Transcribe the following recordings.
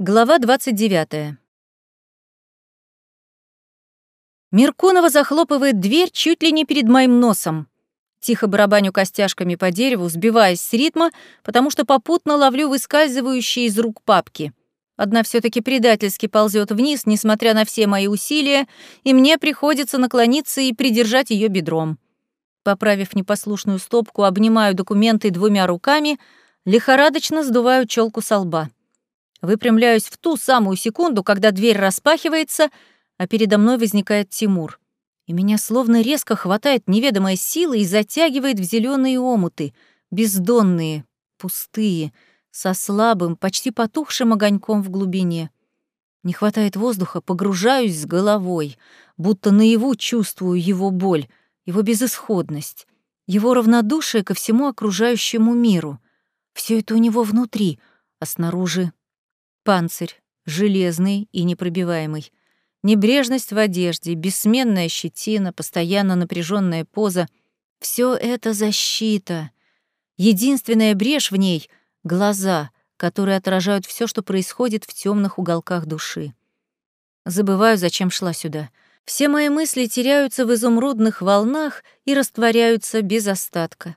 Глава 29. Меркунова захлопывает дверь чуть ли не перед моим носом. Тихо барабаню костяшками по дереву, сбиваясь с ритма, потому что попутно ловлю выскальзывающие из рук папки. Одна все таки предательски ползет вниз, несмотря на все мои усилия, и мне приходится наклониться и придержать ее бедром. Поправив непослушную стопку, обнимаю документы двумя руками, лихорадочно сдуваю челку со лба. Выпрямляюсь в ту самую секунду, когда дверь распахивается, а передо мной возникает Тимур. И меня словно резко хватает неведомая сила и затягивает в зеленые омуты, бездонные, пустые, со слабым, почти потухшим огоньком в глубине. Не хватает воздуха, погружаюсь с головой, будто наяву чувствую его боль, его безысходность, его равнодушие ко всему окружающему миру. Все это у него внутри, а снаружи Панцирь, железный и непробиваемый. Небрежность в одежде, бессменная щетина, постоянно напряженная поза — все это защита. Единственная брешь в ней — глаза, которые отражают все, что происходит в темных уголках души. Забываю, зачем шла сюда. Все мои мысли теряются в изумрудных волнах и растворяются без остатка.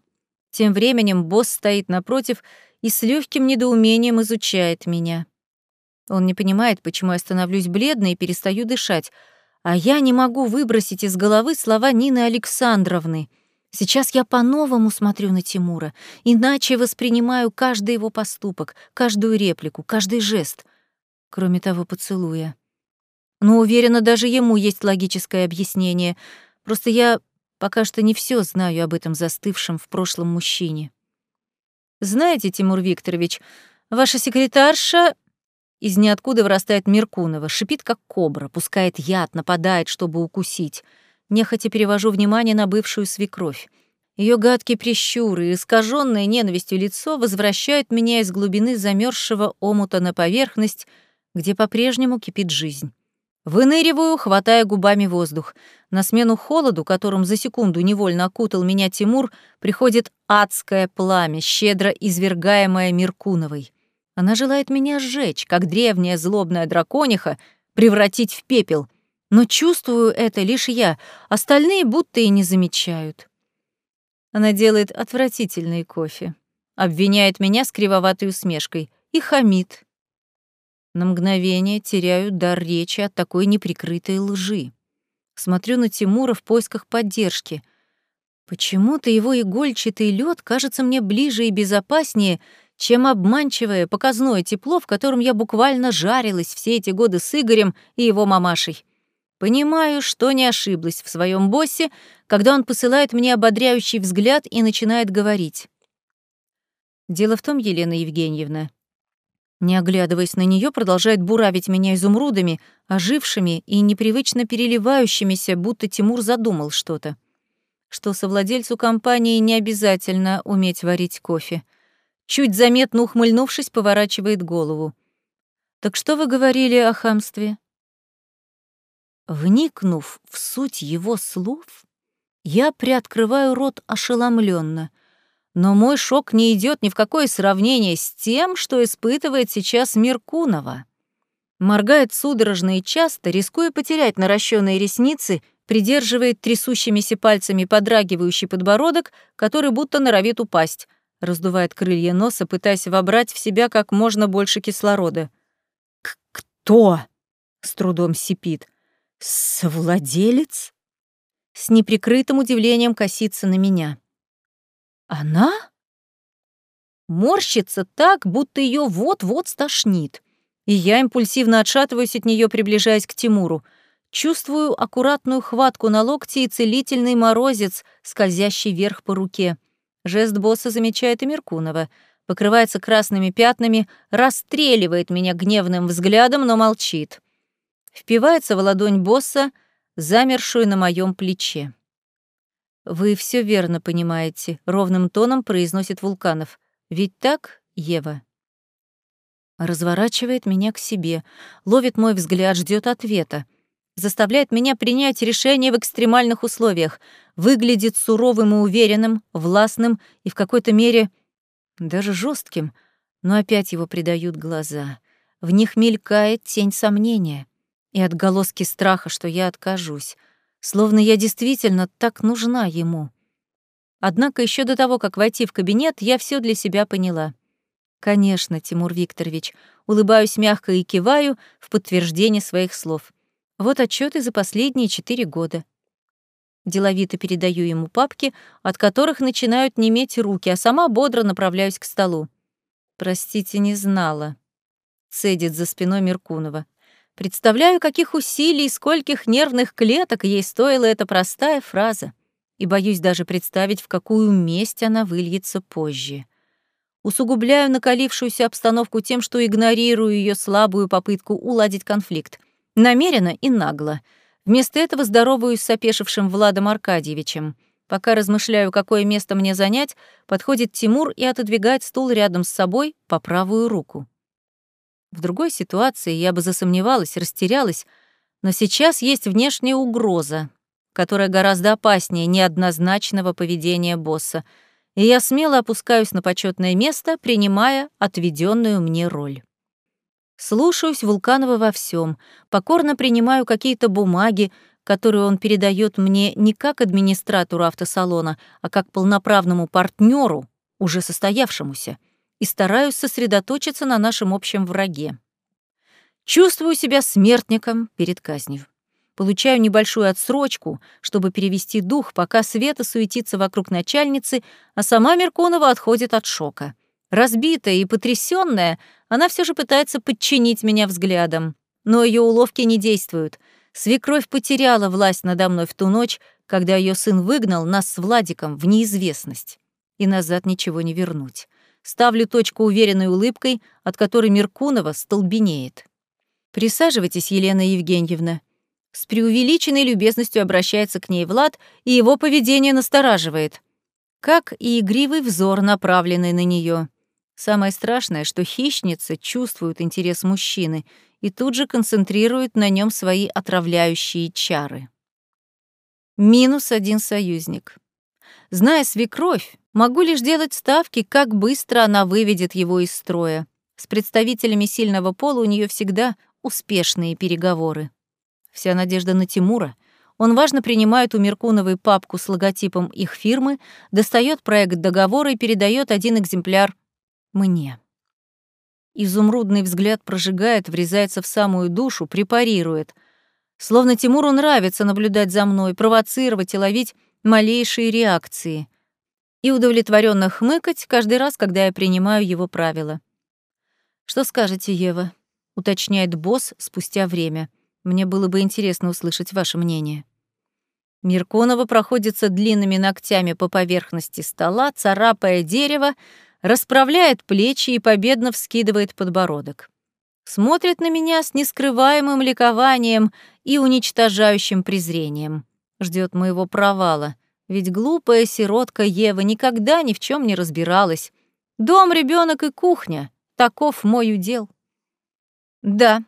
Тем временем босс стоит напротив и с легким недоумением изучает меня. Он не понимает, почему я становлюсь бледной и перестаю дышать, а я не могу выбросить из головы слова Нины Александровны. Сейчас я по-новому смотрю на Тимура, иначе воспринимаю каждый его поступок, каждую реплику, каждый жест, кроме того поцелуя. Но уверена, даже ему есть логическое объяснение. Просто я пока что не все знаю об этом застывшем в прошлом мужчине. Знаете, Тимур Викторович, ваша секретарша из ниоткуда вырастает Меркунова, шипит как кобра, пускает яд, нападает, чтобы укусить. Нехотя перевожу внимание на бывшую свекровь. Ее гадкие прищуры и искаженное ненавистью лицо возвращают меня из глубины замерзшего омута на поверхность, где по-прежнему кипит жизнь. Выныриваю, хватая губами воздух. На смену холоду, которым за секунду невольно окутал меня Тимур, приходит адское пламя, щедро извергаемое Меркуновой. Она желает меня сжечь, как древняя злобная дракониха, превратить в пепел. Но чувствую это лишь я, остальные будто и не замечают. Она делает отвратительный кофе, обвиняет меня с кривоватой усмешкой и хамит. На мгновение теряю дар речи от такой неприкрытой лжи. Смотрю на Тимура в поисках поддержки. Почему-то его игольчатый лед кажется мне ближе и безопаснее, чем обманчивое, показное тепло, в котором я буквально жарилась все эти годы с Игорем и его мамашей. Понимаю, что не ошиблась в своем боссе, когда он посылает мне ободряющий взгляд и начинает говорить. Дело в том, Елена Евгеньевна, не оглядываясь на нее, продолжает буравить меня изумрудами, ожившими и непривычно переливающимися, будто Тимур задумал что-то. Что совладельцу компании не обязательно уметь варить кофе — Чуть заметно ухмыльнувшись, поворачивает голову. «Так что вы говорили о хамстве?» Вникнув в суть его слов, я приоткрываю рот ошеломленно, но мой шок не идет ни в какое сравнение с тем, что испытывает сейчас Меркунова. Моргает судорожно и часто, рискуя потерять наращенные ресницы, придерживает трясущимися пальцами подрагивающий подбородок, который будто норовит упасть, раздувает крылья носа, пытаясь вобрать в себя как можно больше кислорода. «Кто?» — с трудом сипит. «Совладелец?» С неприкрытым удивлением косится на меня. «Она?» Морщится так, будто ее вот-вот стошнит. И я импульсивно отшатываюсь от нее, приближаясь к Тимуру. Чувствую аккуратную хватку на локте и целительный морозец, скользящий вверх по руке. Жест босса замечает и Меркунова. Покрывается красными пятнами, расстреливает меня гневным взглядом, но молчит. Впивается в ладонь босса, замершую на моем плече. «Вы все верно понимаете», — ровным тоном произносит Вулканов. «Ведь так, Ева?» Разворачивает меня к себе, ловит мой взгляд, ждет ответа заставляет меня принять решение в экстремальных условиях, выглядит суровым и уверенным, властным и в какой-то мере даже жестким, но опять его предают глаза. в них мелькает тень сомнения и отголоски страха, что я откажусь, словно я действительно так нужна ему. Однако еще до того, как войти в кабинет, я все для себя поняла. Конечно, Тимур Викторович, улыбаюсь мягко и киваю в подтверждение своих слов. Вот отчеты за последние четыре года. Деловито передаю ему папки, от которых начинают неметь руки, а сама бодро направляюсь к столу. «Простите, не знала», — цедит за спиной Меркунова. Представляю, каких усилий и скольких нервных клеток ей стоила эта простая фраза, и боюсь даже представить, в какую месть она выльется позже. Усугубляю накалившуюся обстановку тем, что игнорирую ее слабую попытку уладить конфликт. Намеренно и нагло — Вместо этого здороваюсь с опешившим Владом Аркадьевичем. Пока размышляю, какое место мне занять, подходит Тимур и отодвигает стул рядом с собой по правую руку. В другой ситуации я бы засомневалась, растерялась, но сейчас есть внешняя угроза, которая гораздо опаснее неоднозначного поведения босса, и я смело опускаюсь на почетное место, принимая отведенную мне роль. Слушаюсь Вулканова во всем, покорно принимаю какие-то бумаги, которые он передает мне не как администратору автосалона, а как полноправному партнеру, уже состоявшемуся, и стараюсь сосредоточиться на нашем общем враге. Чувствую себя смертником перед казнью. Получаю небольшую отсрочку, чтобы перевести дух, пока Света суетится вокруг начальницы, а сама Мерконова отходит от шока. Разбитая и потрясённая, она все же пытается подчинить меня взглядом. Но ее уловки не действуют. Свекровь потеряла власть надо мной в ту ночь, когда ее сын выгнал нас с Владиком в неизвестность. И назад ничего не вернуть. Ставлю точку уверенной улыбкой, от которой Меркунова столбенеет. «Присаживайтесь, Елена Евгеньевна». С преувеличенной любезностью обращается к ней Влад, и его поведение настораживает. Как и игривый взор, направленный на нее. Самое страшное, что хищница чувствует интерес мужчины и тут же концентрирует на нем свои отравляющие чары. Минус один союзник. Зная свекровь, могу лишь делать ставки, как быстро она выведет его из строя. С представителями сильного пола у нее всегда успешные переговоры. Вся надежда на Тимура. Он важно принимает у Меркуновой папку с логотипом их фирмы, достает проект договора и передает один экземпляр мне. Изумрудный взгляд прожигает, врезается в самую душу, препарирует. Словно Тимуру нравится наблюдать за мной, провоцировать и ловить малейшие реакции. И удовлетворенно хмыкать каждый раз, когда я принимаю его правила. «Что скажете, Ева?» — уточняет босс спустя время. «Мне было бы интересно услышать ваше мнение». Мирконова проходится длинными ногтями по поверхности стола, царапая дерево, расправляет плечи и победно вскидывает подбородок. Смотрит на меня с нескрываемым ликованием и уничтожающим презрением. Ждет моего провала, ведь глупая сиротка Ева никогда ни в чем не разбиралась. Дом, ребенок и кухня — таков мой удел. Да,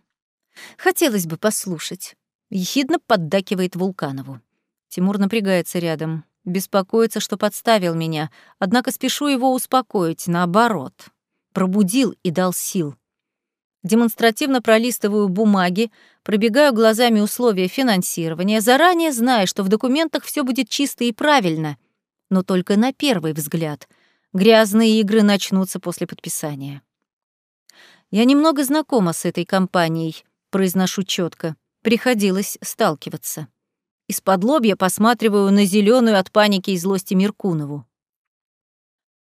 хотелось бы послушать. Ехидно поддакивает Вулканову. Тимур напрягается рядом. Беспокоится, что подставил меня, однако спешу его успокоить, наоборот. Пробудил и дал сил. Демонстративно пролистываю бумаги, пробегаю глазами условия финансирования, заранее зная, что в документах все будет чисто и правильно, но только на первый взгляд. Грязные игры начнутся после подписания. Я немного знакома с этой компанией, произношу четко. Приходилось сталкиваться. Из-под лобья посматриваю на зеленую от паники и злости Меркунову.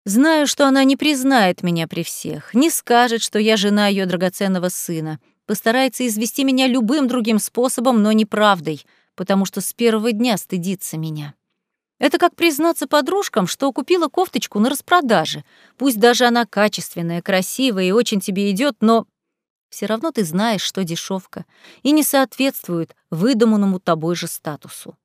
Знаю, что она не признает меня при всех, не скажет, что я жена ее драгоценного сына, постарается извести меня любым другим способом, но не правдой, потому что с первого дня стыдится меня. Это как признаться подружкам, что купила кофточку на распродаже. Пусть даже она качественная, красивая и очень тебе идет, но все равно ты знаешь, что дешевка, и не соответствует выдуманному тобой же статусу.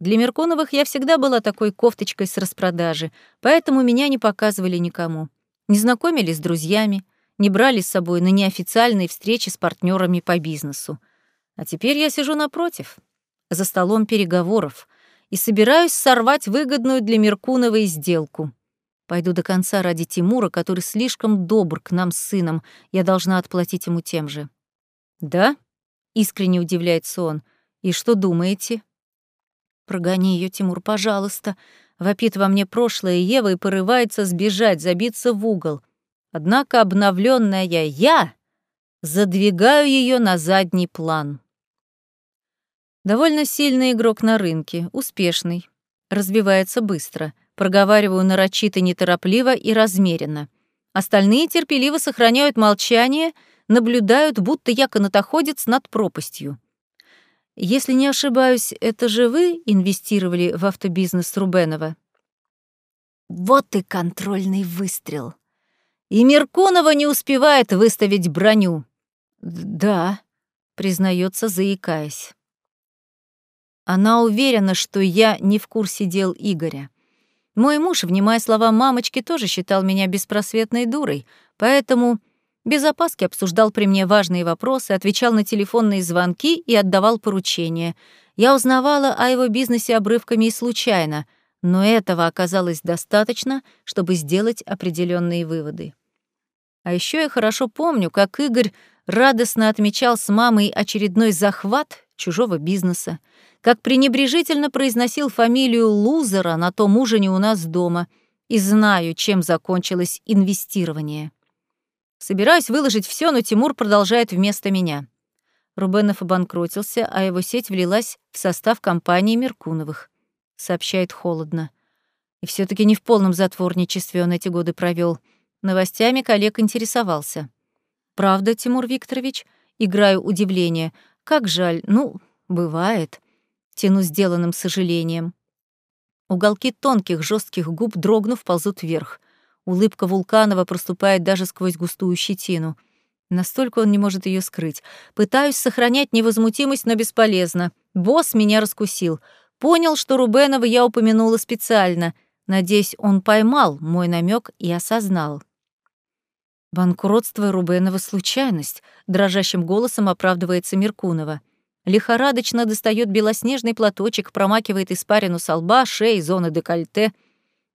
Для Мерконовых я всегда была такой кофточкой с распродажи, поэтому меня не показывали никому. Не знакомились с друзьями, не брали с собой на неофициальные встречи с партнерами по бизнесу. А теперь я сижу напротив, за столом переговоров, и собираюсь сорвать выгодную для Меркуновой сделку. Пойду до конца ради Тимура, который слишком добр к нам с сыном. Я должна отплатить ему тем же. Да? Искренне удивляется он. И что думаете? Прогони ее, Тимур, пожалуйста. Вопит во мне прошлое Ева и порывается сбежать, забиться в угол. Однако обновленная я задвигаю ее на задний план. Довольно сильный игрок на рынке, успешный, развивается быстро. Проговариваю нарочито неторопливо и размеренно. Остальные терпеливо сохраняют молчание, наблюдают, будто я канатоходец над пропастью. Если не ошибаюсь, это же вы инвестировали в автобизнес Рубенова? Вот и контрольный выстрел. И Меркунова не успевает выставить броню. Да, признается, заикаясь. Она уверена, что я не в курсе дел Игоря. Мой муж, внимая слова мамочки, тоже считал меня беспросветной дурой, поэтому без опаски обсуждал при мне важные вопросы, отвечал на телефонные звонки и отдавал поручения. Я узнавала о его бизнесе обрывками и случайно, но этого оказалось достаточно, чтобы сделать определенные выводы. А еще я хорошо помню, как Игорь радостно отмечал с мамой очередной захват чужого бизнеса, как пренебрежительно произносил фамилию лузера на том ужине у нас дома, и знаю, чем закончилось инвестирование. Собираюсь выложить все, но Тимур продолжает вместо меня. Рубенов обанкротился, а его сеть влилась в состав компании Меркуновых, сообщает холодно. И все таки не в полном затворничестве он эти годы провел. Новостями коллег интересовался. «Правда, Тимур Викторович?» Играю удивление. «Как жаль. Ну, бывает» тяну сделанным сожалением. Уголки тонких, жестких губ, дрогнув, ползут вверх. Улыбка Вулканова проступает даже сквозь густую щетину. Настолько он не может ее скрыть. Пытаюсь сохранять невозмутимость, но бесполезно. Босс меня раскусил. Понял, что Рубенова я упомянула специально. Надеюсь, он поймал мой намек и осознал. Банкротство Рубенова — случайность, дрожащим голосом оправдывается Меркунова лихорадочно достает белоснежный платочек, промакивает испарину со лба, шеи, зоны декольте.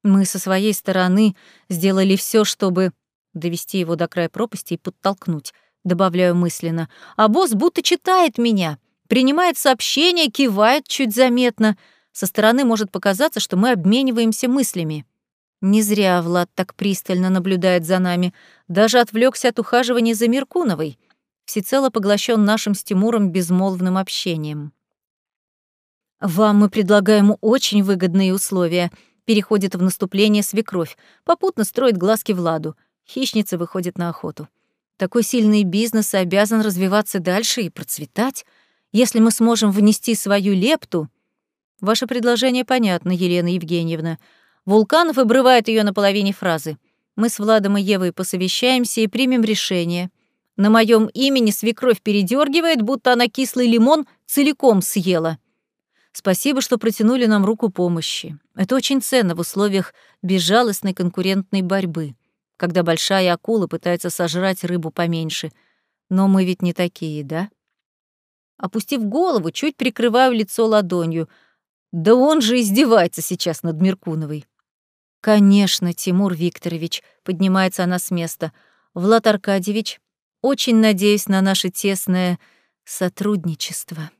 Мы со своей стороны сделали все, чтобы довести его до края пропасти и подтолкнуть, добавляю мысленно. А босс будто читает меня, принимает сообщения, кивает чуть заметно. Со стороны может показаться, что мы обмениваемся мыслями. Не зря Влад так пристально наблюдает за нами, даже отвлекся от ухаживания за Меркуновой всецело поглощен нашим с Тимуром безмолвным общением. «Вам мы предлагаем очень выгодные условия», переходит в наступление свекровь, попутно строит глазки Владу. Хищница выходит на охоту. Такой сильный бизнес обязан развиваться дальше и процветать. Если мы сможем внести свою лепту... Ваше предложение понятно, Елена Евгеньевна. Вулканов обрывает ее на половине фразы. Мы с Владом и Евой посовещаемся и примем решение. На моем имени свекровь передергивает, будто она кислый лимон целиком съела. Спасибо, что протянули нам руку помощи. Это очень ценно в условиях безжалостной конкурентной борьбы, когда большая акула пытается сожрать рыбу поменьше. Но мы ведь не такие, да? Опустив голову, чуть прикрываю лицо ладонью. Да он же издевается сейчас над Меркуновой. Конечно, Тимур Викторович, поднимается она с места. Влад Аркадьевич, очень надеюсь на наше тесное сотрудничество.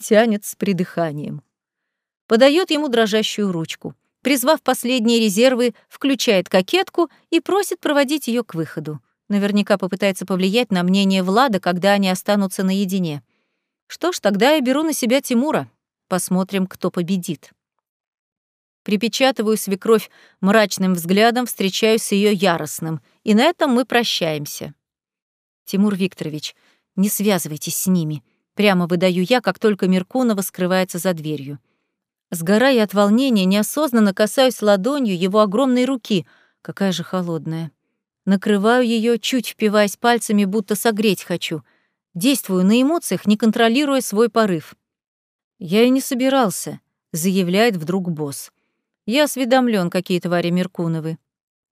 Тянет с придыханием. Подает ему дрожащую ручку. Призвав последние резервы, включает кокетку и просит проводить ее к выходу. Наверняка попытается повлиять на мнение Влада, когда они останутся наедине. Что ж, тогда я беру на себя Тимура. Посмотрим, кто победит. Припечатываю свекровь мрачным взглядом, встречаюсь с ее яростным, и на этом мы прощаемся. Тимур Викторович, не связывайтесь с ними. Прямо выдаю я, как только Меркунова скрывается за дверью. Сгорая от волнения, неосознанно касаюсь ладонью его огромной руки, какая же холодная. Накрываю ее, чуть впиваясь пальцами, будто согреть хочу. Действую на эмоциях, не контролируя свой порыв. «Я и не собирался», — заявляет вдруг босс. «Я осведомлен, какие твари Меркуновы».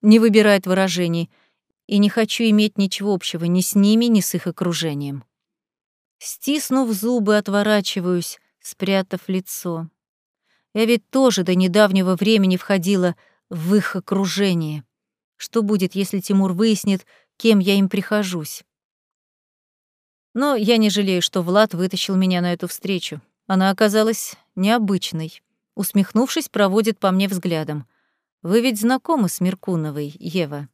Не выбирает выражений — и не хочу иметь ничего общего ни с ними, ни с их окружением. Стиснув зубы, отворачиваюсь, спрятав лицо. Я ведь тоже до недавнего времени входила в их окружении. Что будет, если Тимур выяснит, кем я им прихожусь? Но я не жалею, что Влад вытащил меня на эту встречу. Она оказалась необычной. Усмехнувшись, проводит по мне взглядом. «Вы ведь знакомы с Меркуновой, Ева?»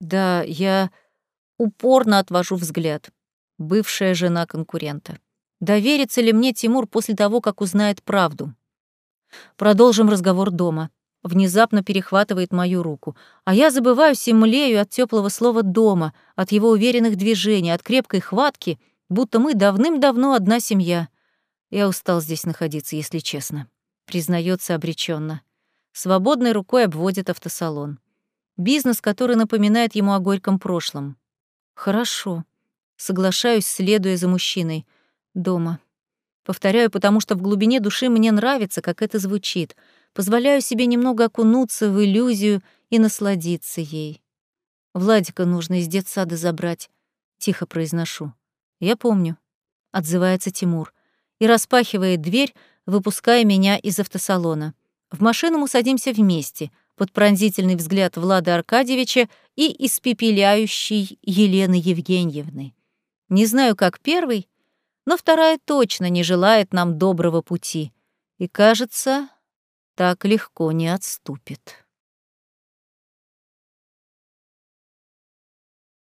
«Да, я упорно отвожу взгляд. Бывшая жена конкурента. Доверится ли мне Тимур после того, как узнает правду? Продолжим разговор дома. Внезапно перехватывает мою руку, а я забываюсь и млею от теплого слова «дома», от его уверенных движений, от крепкой хватки, будто мы давным-давно одна семья. Я устал здесь находиться, если честно. Признается обреченно. Свободной рукой обводит автосалон. Бизнес, который напоминает ему о горьком прошлом. Хорошо. Соглашаюсь, следуя за мужчиной. Дома. Повторяю, потому что в глубине души мне нравится, как это звучит — позволяю себе немного окунуться в иллюзию и насладиться ей. «Владика нужно из детсада забрать», — тихо произношу. «Я помню», — отзывается Тимур и распахивает дверь, выпуская меня из автосалона. В машину мы садимся вместе, под пронзительный взгляд Влада Аркадьевича и испепеляющий Елены Евгеньевны. Не знаю, как первый, но вторая точно не желает нам доброго пути. И, кажется, так легко не отступит.